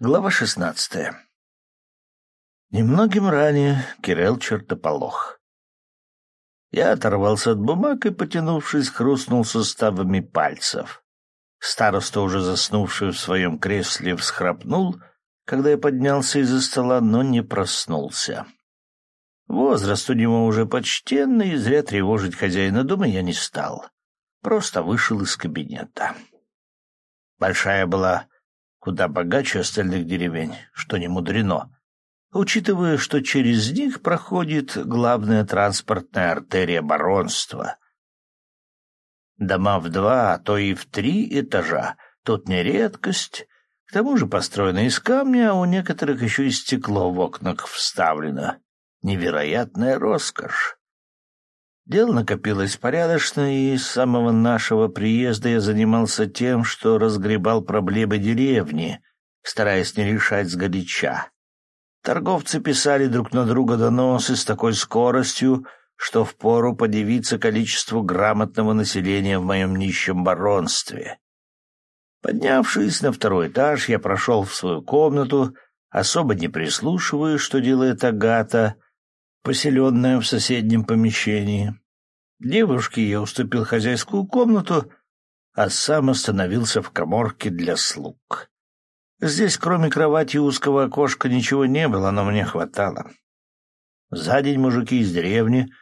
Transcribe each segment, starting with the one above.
Глава шестнадцатая. Немногим ранее Кирилл чертополох. Я оторвался от бумаг и, потянувшись, хрустнул суставами пальцев. Староста, уже заснувший в своем кресле, всхрапнул, когда я поднялся из-за стола, но не проснулся. Возраст у него уже почтенный, и зря тревожить хозяина дома я не стал. Просто вышел из кабинета. Большая была куда богаче остальных деревень, что не мудрено, учитывая, что через них проходит главная транспортная артерия баронства. Дома в два, а то и в три этажа — тут не редкость, к тому же построены из камня, а у некоторых еще и стекло в окнах вставлено. Невероятная роскошь. Дел накопилось порядочно, и с самого нашего приезда я занимался тем, что разгребал проблемы деревни, стараясь не решать сгоряча. Торговцы писали друг на друга доносы с такой скоростью, что впору подивиться количеству грамотного населения в моем нищем баронстве. Поднявшись на второй этаж, я прошел в свою комнату, особо не прислушивая, что делает Агата — поселенная в соседнем помещении. Девушке я уступил хозяйскую комнату, а сам остановился в коморке для слуг. Здесь, кроме кровати и узкого окошка, ничего не было, но мне хватало. За день мужики из деревни,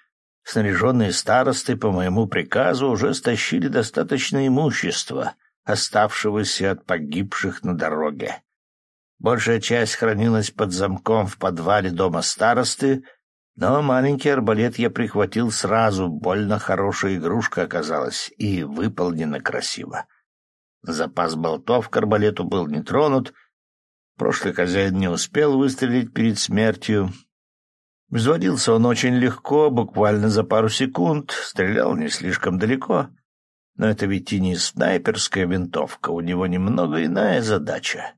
снаряженные старосты по моему приказу, уже стащили достаточно имущества, оставшегося от погибших на дороге. Большая часть хранилась под замком в подвале дома старосты — но маленький арбалет я прихватил сразу, больно хорошая игрушка оказалась и выполнена красиво. Запас болтов к арбалету был не тронут, прошлый хозяин не успел выстрелить перед смертью. Взводился он очень легко, буквально за пару секунд, стрелял не слишком далеко. Но это ведь и не снайперская винтовка, у него немного иная задача.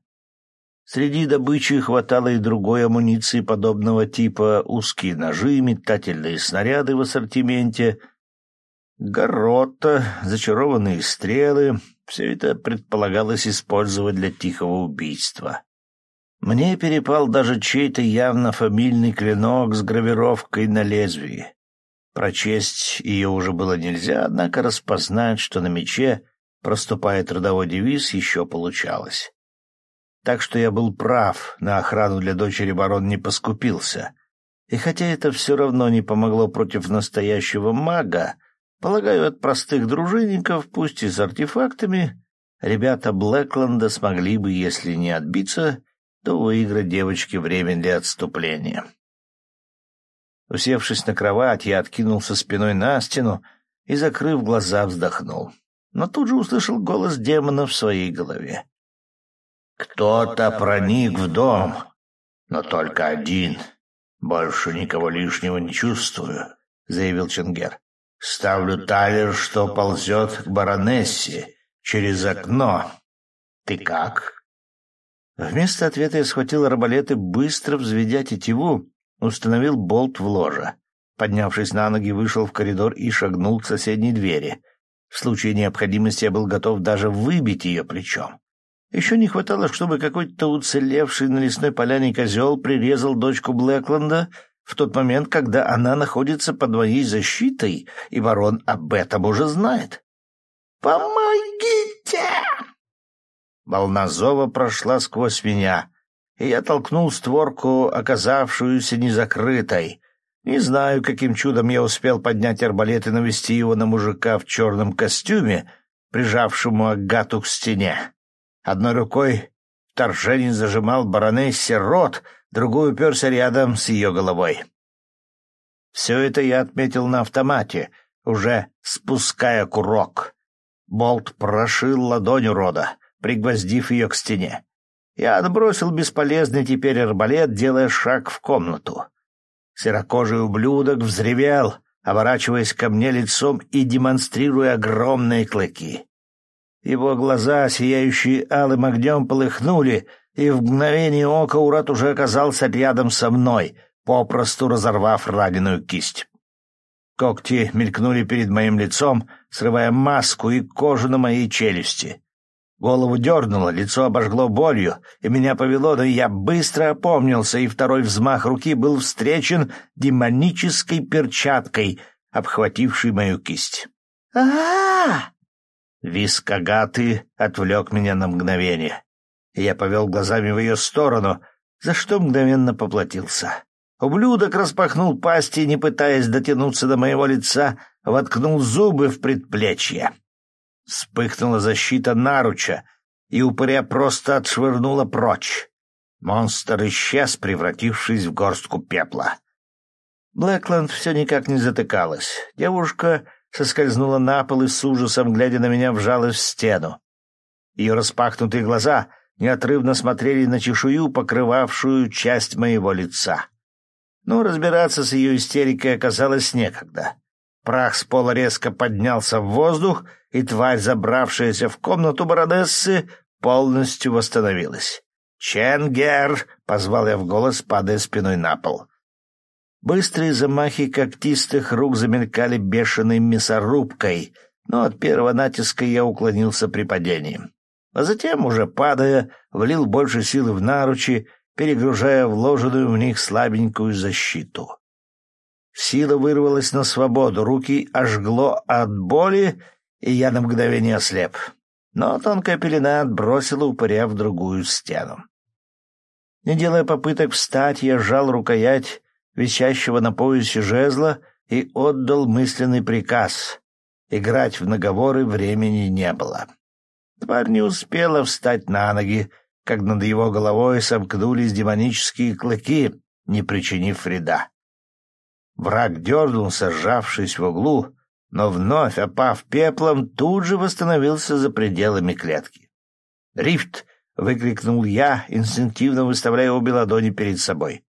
Среди добычи хватало и другой амуниции подобного типа, узкие ножи, метательные снаряды в ассортименте, горота, зачарованные стрелы — все это предполагалось использовать для тихого убийства. Мне перепал даже чей-то явно фамильный клинок с гравировкой на лезвии. Прочесть ее уже было нельзя, однако распознать, что на мече проступает родовой девиз, еще получалось. Так что я был прав, на охрану для дочери барон не поскупился. И хотя это все равно не помогло против настоящего мага, полагаю, от простых дружинников, пусть и с артефактами, ребята Блэкленда смогли бы, если не отбиться, то выиграть девочке время для отступления. Усевшись на кровать, я откинулся спиной на стену и, закрыв глаза, вздохнул. Но тут же услышал голос демона в своей голове. Кто-то проник в дом, но только один. Больше никого лишнего не чувствую, — заявил Ченгер. Ставлю талер, что ползет к баронессе через окно. Ты как? Вместо ответа я схватил арбалет и, быстро взведя тетиву, установил болт в ложе. Поднявшись на ноги, вышел в коридор и шагнул к соседней двери. В случае необходимости я был готов даже выбить ее плечом. Еще не хватало, чтобы какой-то уцелевший на лесной поляне козел прирезал дочку Блэкленда в тот момент, когда она находится под моей защитой, и барон об этом уже знает. «Помогите!» Волна зова прошла сквозь меня, и я толкнул створку, оказавшуюся незакрытой. Не знаю, каким чудом я успел поднять арбалет и навести его на мужика в черном костюме, прижавшему Агату к стене. Одной рукой торженин зажимал баронессе рот, другой уперся рядом с ее головой. Все это я отметил на автомате, уже спуская курок. Болт прошил ладонь урода, пригвоздив ее к стене. Я отбросил бесполезный теперь арбалет, делая шаг в комнату. Серокожий ублюдок взревел, оборачиваясь ко мне лицом и демонстрируя огромные клыки. Его глаза, сияющие алым огнем, полыхнули, и в мгновение ока Урат уже оказался рядом со мной, попросту разорвав раненую кисть. Когти мелькнули перед моим лицом, срывая маску и кожу на моей челюсти. Голову дернуло, лицо обожгло болью, и меня повело, но я быстро опомнился, и второй взмах руки был встречен демонической перчаткой, обхватившей мою кисть. а а Виск Агаты отвлек меня на мгновение. Я повел глазами в ее сторону, за что мгновенно поплатился. Ублюдок распахнул пасть и, не пытаясь дотянуться до моего лица, воткнул зубы в предплечье. Вспыхнула защита наруча, и упыря просто отшвырнула прочь. Монстр исчез, превратившись в горстку пепла. Блэкленд все никак не затыкалась. Девушка соскользнула на пол и с ужасом, глядя на меня, вжалась в стену. Ее распахнутые глаза неотрывно смотрели на чешую, покрывавшую часть моего лица. Но разбираться с ее истерикой оказалось некогда. Прах с пола резко поднялся в воздух, и тварь, забравшаяся в комнату баронессы, полностью восстановилась. «Ченгер!» — позвал я в голос, падая спиной на пол. Быстрые замахи когтистых рук замелькали бешеной мясорубкой, но от первого натиска я уклонился при падении. А затем, уже падая, влил больше силы в наручи, перегружая вложенную в них слабенькую защиту. Сила вырвалась на свободу, руки ожгло от боли, и я на мгновение ослеп. Но тонкая пелена отбросила упыря в другую стену. Не делая попыток встать, я сжал рукоять висящего на поясе жезла и отдал мысленный приказ. Играть в наговоры времени не было. Тварь не успела встать на ноги, как над его головой сомкнулись демонические клыки, не причинив вреда. Враг дернулся, сжавшись в углу, но вновь, опав пеплом, тут же восстановился за пределами клетки. «Рифт!» — выкрикнул я, инстинктивно выставляя обе ладони перед собой.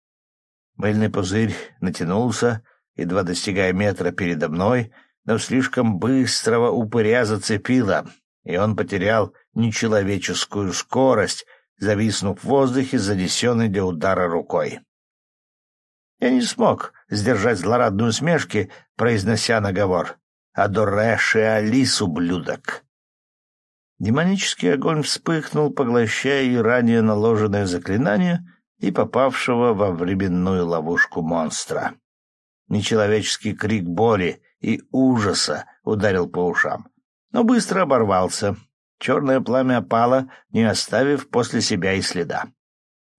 Мыльный пузырь натянулся, едва достигая метра передо мной, но слишком быстрого упыря зацепило, и он потерял нечеловеческую скорость, зависнув в воздухе, занесенной для удара рукой. Я не смог сдержать злорадную смешки, произнося наговор. «Адорэши Алис, ублюдок!» Демонический огонь вспыхнул, поглощая и ранее наложенное заклинание и попавшего во временную ловушку монстра. Нечеловеческий крик боли и ужаса ударил по ушам, но быстро оборвался. Черное пламя опало, не оставив после себя и следа.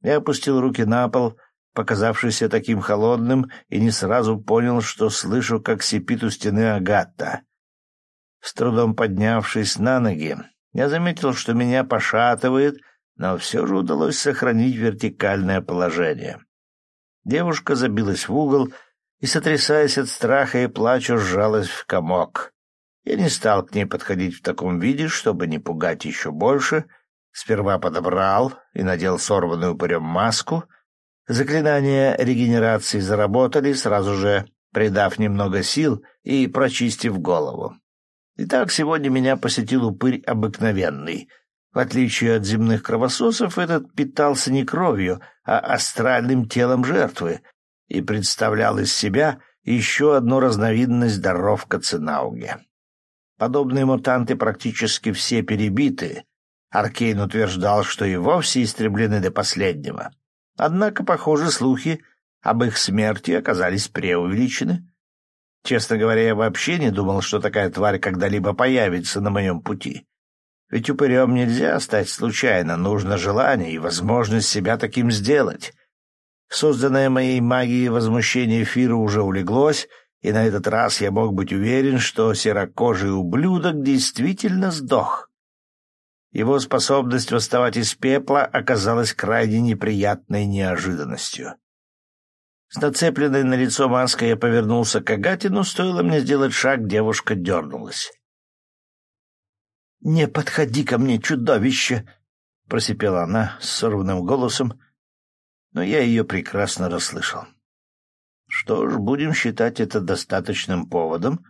Я опустил руки на пол, показавшийся таким холодным, и не сразу понял, что слышу, как сипит у стены Агатта. С трудом поднявшись на ноги, я заметил, что меня пошатывает, но все же удалось сохранить вертикальное положение. Девушка забилась в угол и, сотрясаясь от страха и плача, сжалась в комок. Я не стал к ней подходить в таком виде, чтобы не пугать еще больше. Сперва подобрал и надел сорванную упырем маску — Заклинания регенерации заработали, сразу же придав немного сил и прочистив голову. Итак, сегодня меня посетил упырь обыкновенный. В отличие от земных кровососов, этот питался не кровью, а астральным телом жертвы и представлял из себя еще одну разновидность даров Каценауге. Подобные мутанты практически все перебиты. Аркейн утверждал, что и вовсе истреблены до последнего. Однако, похоже, слухи об их смерти оказались преувеличены. Честно говоря, я вообще не думал, что такая тварь когда-либо появится на моем пути. Ведь упырем нельзя стать случайно, нужно желание и возможность себя таким сделать. Созданное моей магией возмущение эфира уже улеглось, и на этот раз я мог быть уверен, что серокожий ублюдок действительно сдох. Его способность восставать из пепла оказалась крайне неприятной неожиданностью. С нацепленной на лицо маской я повернулся к Агатину, стоило мне сделать шаг, девушка дернулась. «Не подходи ко мне, чудовище!» — просипела она с сорванным голосом, но я ее прекрасно расслышал. «Что ж, будем считать это достаточным поводом,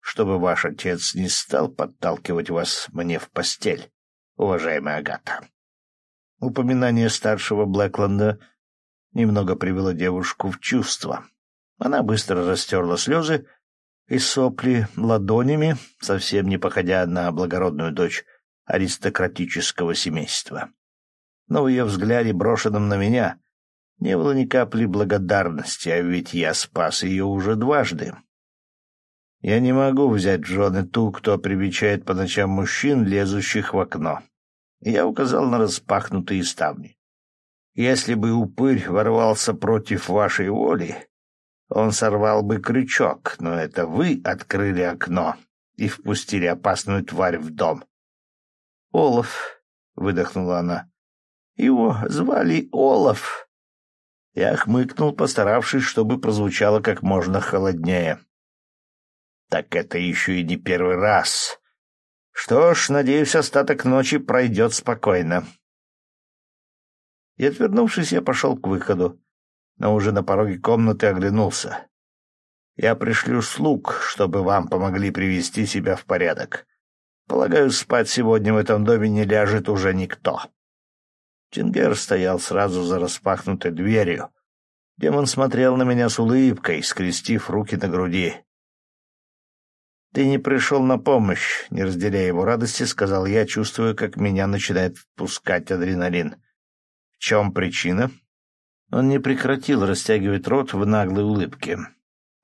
чтобы ваш отец не стал подталкивать вас мне в постель уважаемая Агата. Упоминание старшего Блэкленда немного привело девушку в чувство. Она быстро растерла слезы и сопли ладонями, совсем не походя на благородную дочь, аристократического семейства. Но в ее взгляде, брошенном на меня, не было ни капли благодарности, а ведь я спас ее уже дважды. Я не могу взять в жены ту, кто привечает по ночам мужчин, лезущих в окно. Я указал на распахнутые ставни. Если бы упырь ворвался против вашей воли, он сорвал бы крючок, но это вы открыли окно и впустили опасную тварь в дом. — Олаф, — выдохнула она. — Его звали Олаф. Я хмыкнул, постаравшись, чтобы прозвучало как можно холоднее. Так это еще и не первый раз. Что ж, надеюсь, остаток ночи пройдет спокойно. И, отвернувшись, я пошел к выходу, но уже на пороге комнаты оглянулся. Я пришлю слуг, чтобы вам помогли привести себя в порядок. Полагаю, спать сегодня в этом доме не ляжет уже никто. Чингер стоял сразу за распахнутой дверью. Демон смотрел на меня с улыбкой, скрестив руки на груди. «Ты не пришел на помощь», — не разделяя его радости, сказал я, чувствуя, как меня начинает впускать адреналин. «В чем причина?» Он не прекратил растягивать рот в наглой улыбке,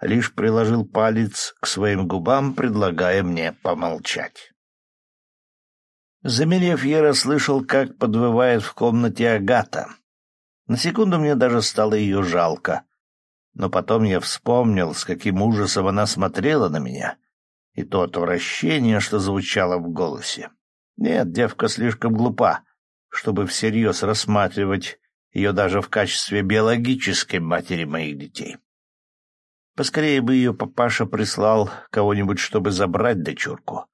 лишь приложил палец к своим губам, предлагая мне помолчать. Замерев, я расслышал, как подвывает в комнате Агата. На секунду мне даже стало ее жалко. Но потом я вспомнил, с каким ужасом она смотрела на меня — и то отвращение, что звучало в голосе. Нет, девка слишком глупа, чтобы всерьез рассматривать ее даже в качестве биологической матери моих детей. Поскорее бы ее папаша прислал кого-нибудь, чтобы забрать дочурку.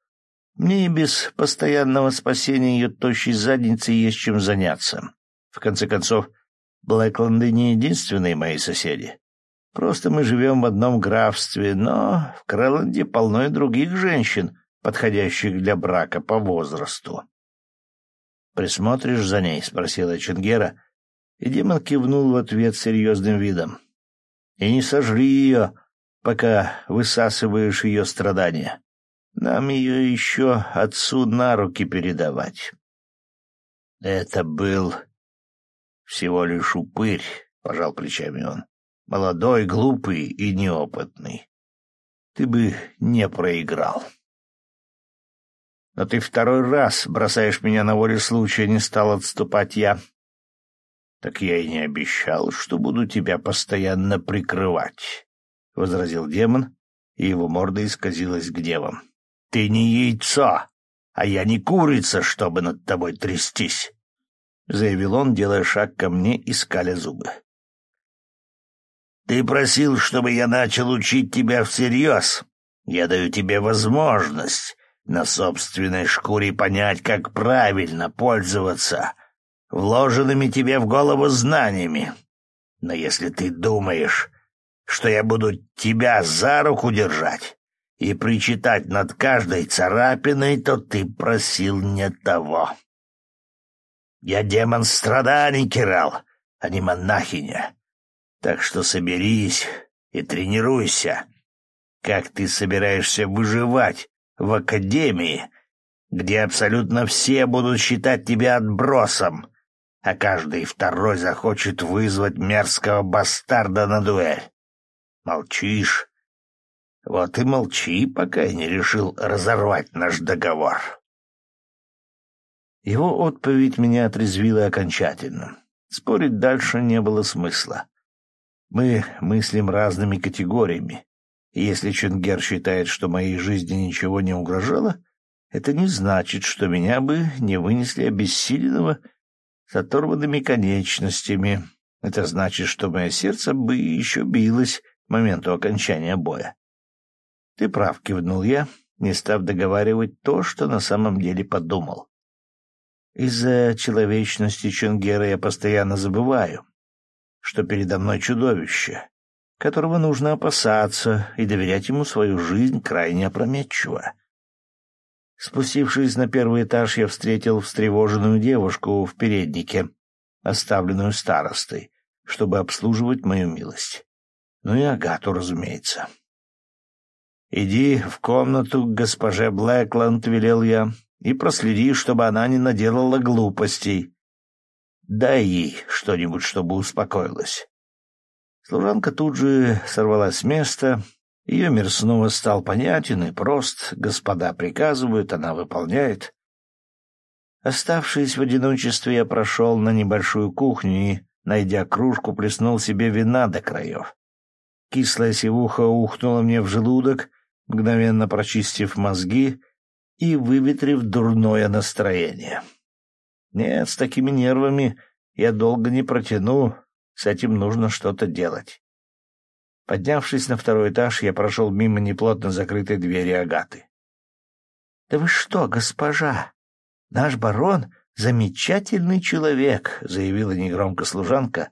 Мне и без постоянного спасения ее тощей задницы есть чем заняться. В конце концов, Блэкленды не единственные мои соседи. Просто мы живем в одном графстве, но в Крэланде полно и других женщин, подходящих для брака по возрасту. «Присмотришь за ней?» — спросила Чингера, и демон кивнул в ответ серьезным видом. «И не сожри ее, пока высасываешь ее страдания. Нам ее еще отцу на руки передавать». «Это был всего лишь упырь», — пожал плечами он молодой, глупый и неопытный. Ты бы не проиграл. Но ты второй раз бросаешь меня на воле случая, не стал отступать я. Так я и не обещал, что буду тебя постоянно прикрывать, — возразил демон, и его морда исказилась гневом. Ты не яйцо, а я не курица, чтобы над тобой трястись, — заявил он, делая шаг ко мне и скаля зубы. Ты просил, чтобы я начал учить тебя всерьез. Я даю тебе возможность на собственной шкуре понять, как правильно пользоваться вложенными тебе в голову знаниями. Но если ты думаешь, что я буду тебя за руку держать и причитать над каждой царапиной, то ты просил не того. Я демон страданий, Кирал, а не монахиня. Так что соберись и тренируйся. Как ты собираешься выживать в академии, где абсолютно все будут считать тебя отбросом, а каждый второй захочет вызвать мерзкого бастарда на дуэль? Молчишь? Вот и молчи, пока я не решил разорвать наш договор. Его отповедь меня отрезвила окончательно. Спорить дальше не было смысла. Мы мыслим разными категориями. И если Чунгер считает, что моей жизни ничего не угрожало, это не значит, что меня бы не вынесли обессиленного с оторванными конечностями. Это значит, что мое сердце бы еще билось к моменту окончания боя. — Ты прав, — кивнул я, не став договаривать то, что на самом деле подумал. Из-за человечности Чунгера я постоянно забываю, что передо мной чудовище, которого нужно опасаться и доверять ему свою жизнь крайне опрометчиво. Спустившись на первый этаж, я встретил встревоженную девушку в переднике, оставленную старостой, чтобы обслуживать мою милость. Ну и Агату, разумеется. «Иди в комнату к госпоже Блэкланд», — велел я, и проследи, чтобы она не наделала глупостей. Дай ей что-нибудь, чтобы успокоилась. Служанка тут же сорвалась с места. Ее мир снова стал понятен и прост. Господа приказывают, она выполняет. Оставшись в одиночестве, я прошел на небольшую кухню и, найдя кружку, плеснул себе вина до краев. Кислая сивуха ухнула мне в желудок, мгновенно прочистив мозги и выветрив дурное настроение. Нет, с такими нервами я долго не протяну, с этим нужно что-то делать. Поднявшись на второй этаж, я прошел мимо неплотно закрытой двери Агаты. — Да вы что, госпожа? Наш барон — замечательный человек, — заявила негромко служанка,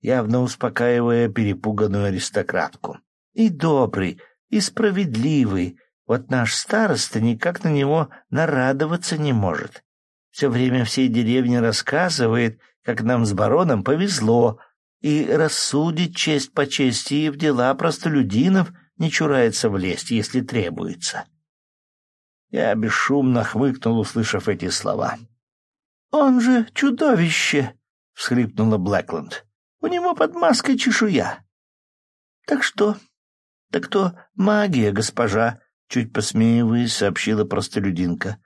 явно успокаивая перепуганную аристократку. — И добрый, и справедливый. Вот наш староста никак на него нарадоваться не может. Все время всей деревне рассказывает, как нам с бароном повезло, и рассудит честь по чести и в дела простолюдинов не чурается влезть, если требуется. Я бесшумно хмыкнул, услышав эти слова. — Он же чудовище! — всхлипнула Блэкленд. — У него под маской чешуя. — Так что? — Так то магия, госпожа, — чуть посмеиваясь, сообщила простолюдинка.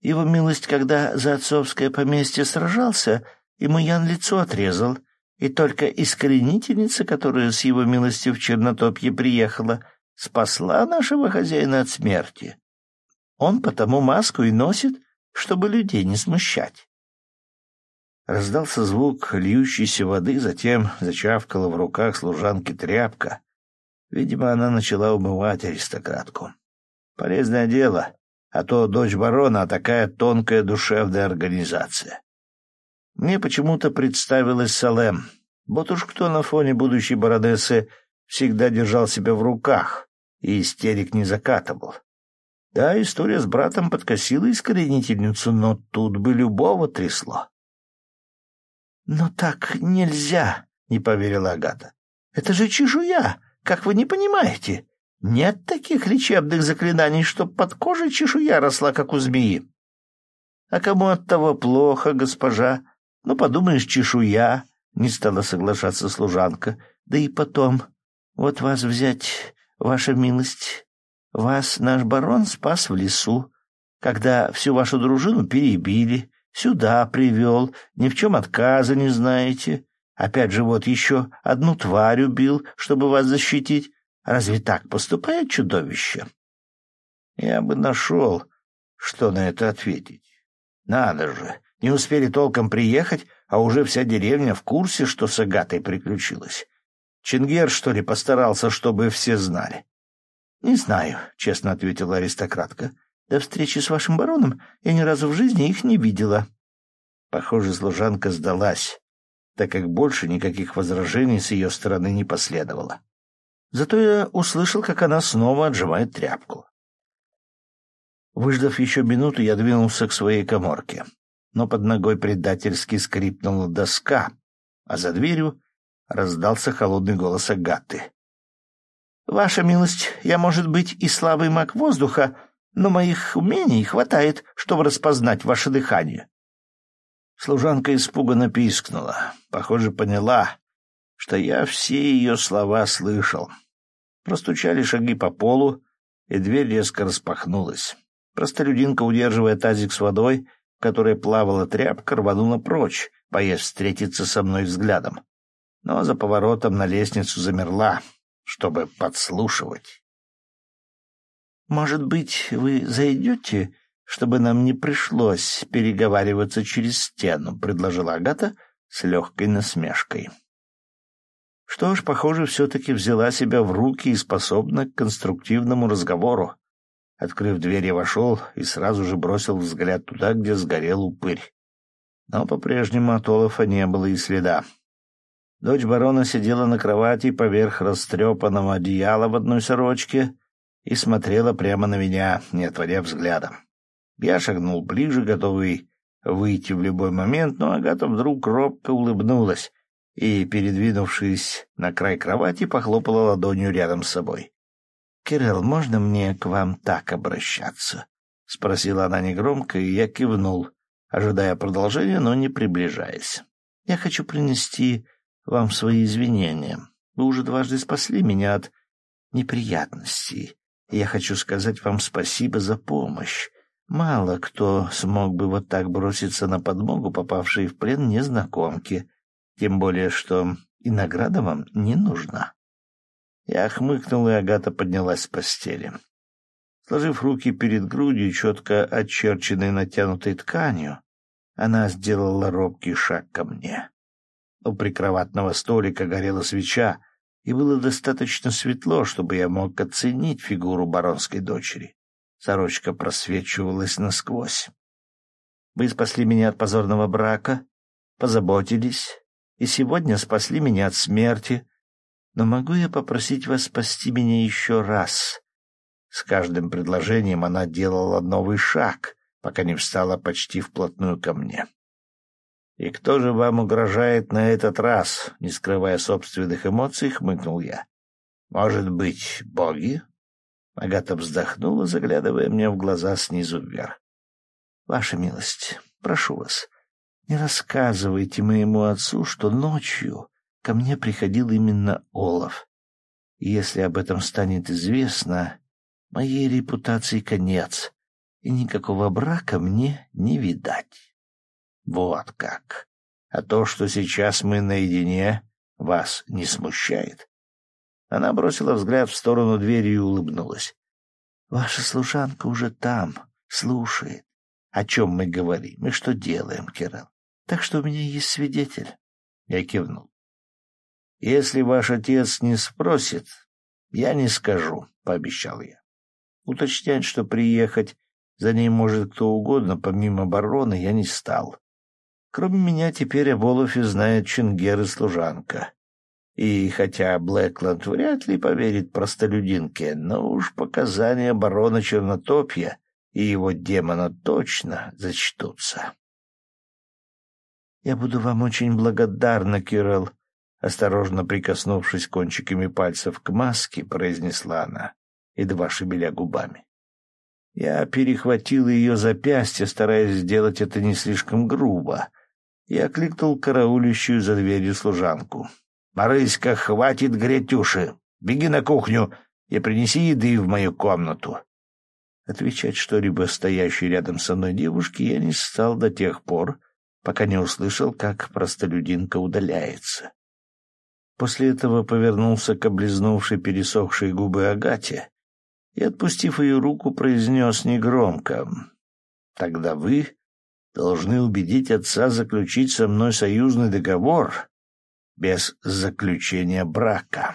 Его милость, когда за отцовское поместье сражался, ему Ян лицо отрезал, и только искоренительница, которая с его милостью в Чернотопье приехала, спасла нашего хозяина от смерти. Он потому маску и носит, чтобы людей не смущать. Раздался звук льющейся воды, затем зачавкала в руках служанки тряпка. Видимо, она начала умывать аристократку. Полезное дело а то дочь барона, а такая тонкая душевная организация. Мне почему-то представилась Салем. Вот уж кто на фоне будущей баронессы всегда держал себя в руках и истерик не закатывал. Да, история с братом подкосила искоренительницу, но тут бы любого трясло. — Но так нельзя, — не поверила Агата. — Это же чешуя, как вы не понимаете? Нет таких лечебных заклинаний, чтоб под кожей чешуя росла, как у змеи. А кому от того плохо, госпожа? Ну, подумаешь, чешуя, — не стала соглашаться служанка. Да и потом, вот вас взять, ваша милость, вас наш барон спас в лесу, когда всю вашу дружину перебили, сюда привел, ни в чем отказа не знаете. Опять же, вот еще одну тварь убил, чтобы вас защитить. Разве так поступает чудовище? Я бы нашел, что на это ответить. Надо же, не успели толком приехать, а уже вся деревня в курсе, что с Агатой приключилось. Чингер, что ли, постарался, чтобы все знали? — Не знаю, — честно ответила аристократка. — До встречи с вашим бароном я ни разу в жизни их не видела. Похоже, служанка сдалась, так как больше никаких возражений с ее стороны не последовало. Зато я услышал, как она снова отжимает тряпку. Выждав еще минуту, я двинулся к своей коморке. Но под ногой предательски скрипнула доска, а за дверью раздался холодный голос Агаты. — Ваша милость, я, может быть, и слабый маг воздуха, но моих умений хватает, чтобы распознать ваше дыхание. Служанка испуганно пискнула. Похоже, поняла, что я все ее слова слышал. Простучали шаги по полу, и дверь резко распахнулась. Простолюдинка, удерживая тазик с водой, в которой плавала тряпка, рванула прочь, боясь встретиться со мной взглядом. Но за поворотом на лестницу замерла, чтобы подслушивать. «Может быть, вы зайдете, чтобы нам не пришлось переговариваться через стену?» — предложила Агата с легкой насмешкой. Что ж, похоже, все-таки взяла себя в руки и способна к конструктивному разговору. Открыв дверь, я вошел и сразу же бросил взгляд туда, где сгорел упырь. Но по-прежнему от Олафа не было и следа. Дочь барона сидела на кровати поверх растрепанного одеяла в одной сорочке и смотрела прямо на меня, не отводя взгляда. Я шагнул ближе, готовый выйти в любой момент, но Агата вдруг робко улыбнулась и, передвинувшись на край кровати, похлопала ладонью рядом с собой. — Кирилл, можно мне к вам так обращаться? — спросила она негромко, и я кивнул, ожидая продолжения, но не приближаясь. «Я хочу принести вам свои извинения. Вы уже дважды спасли меня от неприятностей, я хочу сказать вам спасибо за помощь. Мало кто смог бы вот так броситься на подмогу, попавшей в плен незнакомки, тем более что и награда вам не нужна». Я хмыкнул, и Агата поднялась с постели. Сложив руки перед грудью, четко очерченной натянутой тканью, она сделала робкий шаг ко мне. У прикроватного столика горела свеча, и было достаточно светло, чтобы я мог оценить фигуру баронской дочери. Сорочка просвечивалась насквозь. Вы спасли меня от позорного брака, позаботились, и сегодня спасли меня от смерти, но могу я попросить вас спасти меня еще раз? С каждым предложением она делала новый шаг, пока не встала почти вплотную ко мне. «И кто же вам угрожает на этот раз?» Не скрывая собственных эмоций, хмыкнул я. «Может быть, боги?» Агата вздохнула, заглядывая мне в глаза снизу вверх. «Ваша милость, прошу вас, не рассказывайте моему отцу, что ночью ко мне приходил именно Олаф. И если об этом станет известно, моей репутации конец, и никакого брака мне не видать. Вот как. А то, что сейчас мы наедине, вас не смущает? Она бросила взгляд в сторону двери и улыбнулась. Ваша служанка уже там, слушает. О чем мы говорим и что делаем, Кирилл. Так что у меня есть свидетель. Я кивнул. Если ваш отец не спросит, я не скажу, — пообещал я. Уточнять, что приехать за ней может кто угодно, помимо барона, я не стал. Кроме меня теперь об Олафе знает Чингер и служанка. И хотя Блэкленд вряд ли поверит простолюдинке, но уж показания барона Чернотопья и его демона точно зачтутся. — Я буду вам очень благодарна, Кирилл, Осторожно прикоснувшись кончиками пальцев к маске, произнесла она, едва шевеля губами. Я перехватил ее запястье, стараясь сделать это не слишком грубо, и окликнул караулищую за дверью служанку. «Марыська, хватит греть уши! Беги на кухню и принеси еды в мою комнату!» Отвечать что-либо стоящей рядом со мной девушке я не стал до тех пор, пока не услышал, как простолюдинка удаляется. После этого повернулся к облизнувшей пересохшие губы Агате и, отпустив ее руку, произнес негромко. «Тогда вы должны убедить отца заключить со мной союзный договор без заключения брака».